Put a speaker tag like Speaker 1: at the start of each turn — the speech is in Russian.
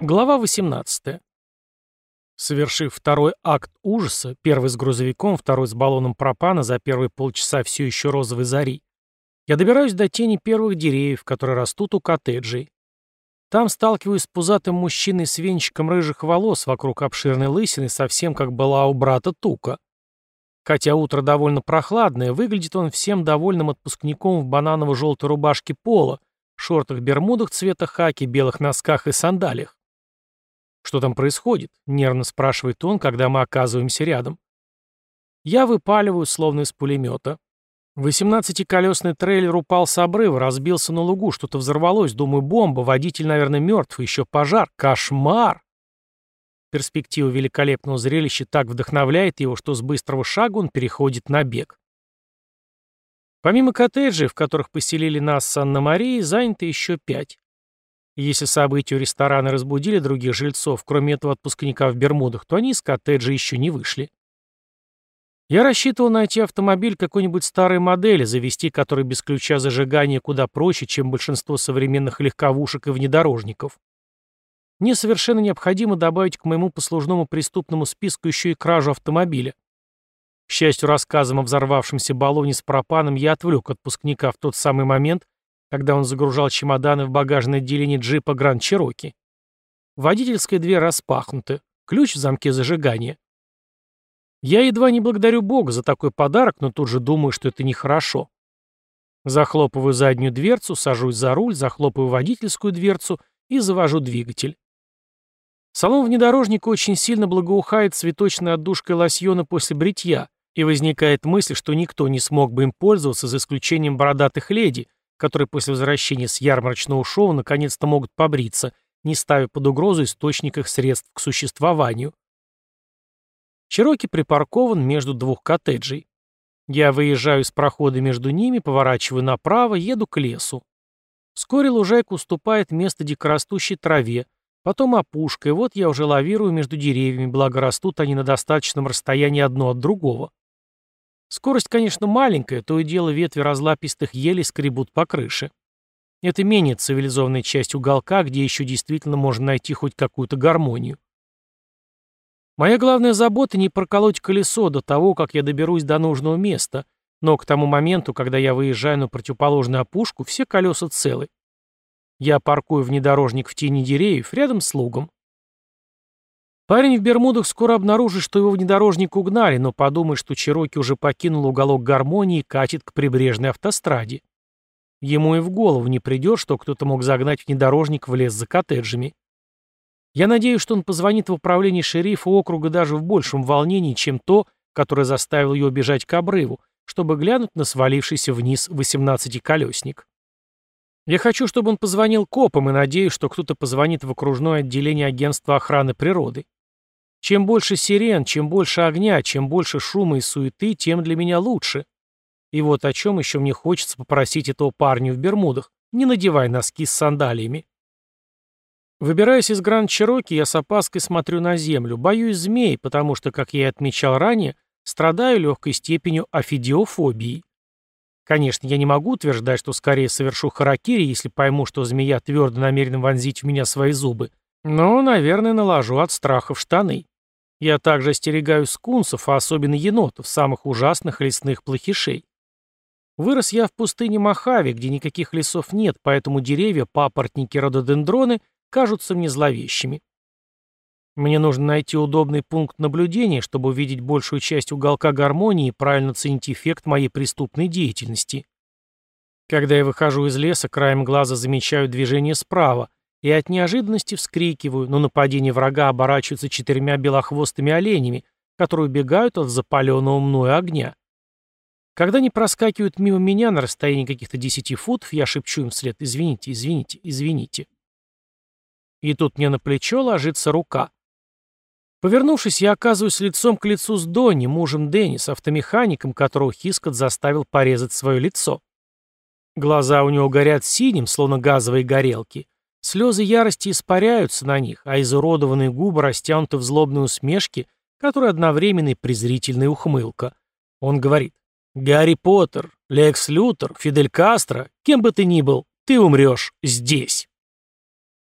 Speaker 1: Глава 18. Совершив второй акт ужаса, первый с грузовиком, второй с баллоном пропана за первые полчаса все еще розовой зари, я добираюсь до тени первых деревьев, которые растут у коттеджей. Там сталкиваюсь с пузатым мужчиной с венчиком рыжих волос вокруг обширной лысины, совсем как была у брата Тука. Хотя утро довольно прохладное, выглядит он всем довольным отпускником в бананово-желтой рубашке пола, шортах-бермудах цвета хаки, белых носках и сандалиях. «Что там происходит?» — нервно спрашивает он, когда мы оказываемся рядом. Я выпаливаю, словно из пулемета. Восемнадцатиколесный трейлер упал с обрыва, разбился на лугу, что-то взорвалось, думаю, бомба, водитель, наверное, мертв, еще пожар. Кошмар! Перспектива великолепного зрелища так вдохновляет его, что с быстрого шага он переходит на бег. Помимо коттеджей, в которых поселили нас с Анна-Марией, занято еще пять. Если события у ресторана разбудили других жильцов, кроме этого отпускника в Бермудах, то они из коттеджа еще не вышли. Я рассчитывал найти автомобиль какой-нибудь старой модели, завести который без ключа зажигания куда проще, чем большинство современных легковушек и внедорожников. Мне совершенно необходимо добавить к моему послужному преступному списку еще и кражу автомобиля. К счастью, рассказом о взорвавшемся баллоне с пропаном я отвлек отпускника в тот самый момент, когда он загружал чемоданы в багажное отделение джипа Гранд Чироки. Водительская дверь распахнута, ключ в замке зажигания. Я едва не благодарю Бога за такой подарок, но тут же думаю, что это нехорошо. Захлопываю заднюю дверцу, сажусь за руль, захлопываю водительскую дверцу и завожу двигатель. Салон внедорожника очень сильно благоухает цветочной отдушкой лосьона после бритья, и возникает мысль, что никто не смог бы им пользоваться за исключением бородатых леди, которые после возвращения с ярмарочного шоу наконец-то могут побриться, не ставя под угрозу источник их средств к существованию. Чероки припаркован между двух коттеджей. Я выезжаю из прохода между ними, поворачиваю направо, еду к лесу. Вскоре лужайка уступает место дикорастущей траве, потом опушка, и вот я уже лавирую между деревьями, благо растут они на достаточном расстоянии одно от другого. Скорость, конечно, маленькая, то и дело ветви разлапистых елей скребут по крыше. Это менее цивилизованная часть уголка, где еще действительно можно найти хоть какую-то гармонию. Моя главная забота не проколоть колесо до того, как я доберусь до нужного места, но к тому моменту, когда я выезжаю на противоположную опушку, все колеса целы. Я паркую внедорожник в тени деревьев рядом с лугом. Парень в Бермудах скоро обнаружит, что его внедорожник угнали, но подумает, что Чироки уже покинул уголок гармонии и катит к прибрежной автостраде. Ему и в голову не придет, что кто-то мог загнать внедорожник в лес за коттеджами. Я надеюсь, что он позвонит в управление шерифа округа даже в большем волнении, чем то, которое заставило ее бежать к обрыву, чтобы глянуть на свалившийся вниз восемнадцатиколесник. Я хочу, чтобы он позвонил копам и надеюсь, что кто-то позвонит в окружное отделение агентства охраны природы. Чем больше сирен, чем больше огня, чем больше шума и суеты, тем для меня лучше. И вот о чем еще мне хочется попросить этого парня в Бермудах. Не надевай носки с сандалиями. Выбираясь из Гранд-Чироки, я с опаской смотрю на землю. Боюсь змей, потому что, как я и отмечал ранее, страдаю легкой степенью афидиофобии. Конечно, я не могу утверждать, что скорее совершу харакири, если пойму, что змея твердо намерена вонзить в меня свои зубы. Но, наверное, наложу от страха в штаны. Я также остерегаю скунсов, а особенно енотов, самых ужасных лесных плохишей. Вырос я в пустыне Мохаве, где никаких лесов нет, поэтому деревья, папоротники, рододендроны кажутся мне зловещими. Мне нужно найти удобный пункт наблюдения, чтобы увидеть большую часть уголка гармонии и правильно оценить эффект моей преступной деятельности. Когда я выхожу из леса, краем глаза замечаю движение справа, и от неожиданности вскрикиваю, но нападение врага оборачивается четырьмя белохвостыми оленями, которые убегают от запаленного мною огня. Когда они проскакивают мимо меня на расстоянии каких-то десяти футов, я шепчу им вслед «Извините, извините, извините». И тут мне на плечо ложится рука. Повернувшись, я оказываюсь лицом к лицу с Донни, мужем Деннис, автомехаником, которого Хискот заставил порезать свое лицо. Глаза у него горят синим, словно газовые горелки, Слезы ярости испаряются на них, а изуродованные губы растянуты в злобной усмешке, которая одновременно и презрительная ухмылка. Он говорит, «Гарри Поттер, Лекс Лютер, Фидель Кастро, кем бы ты ни был, ты умрешь здесь».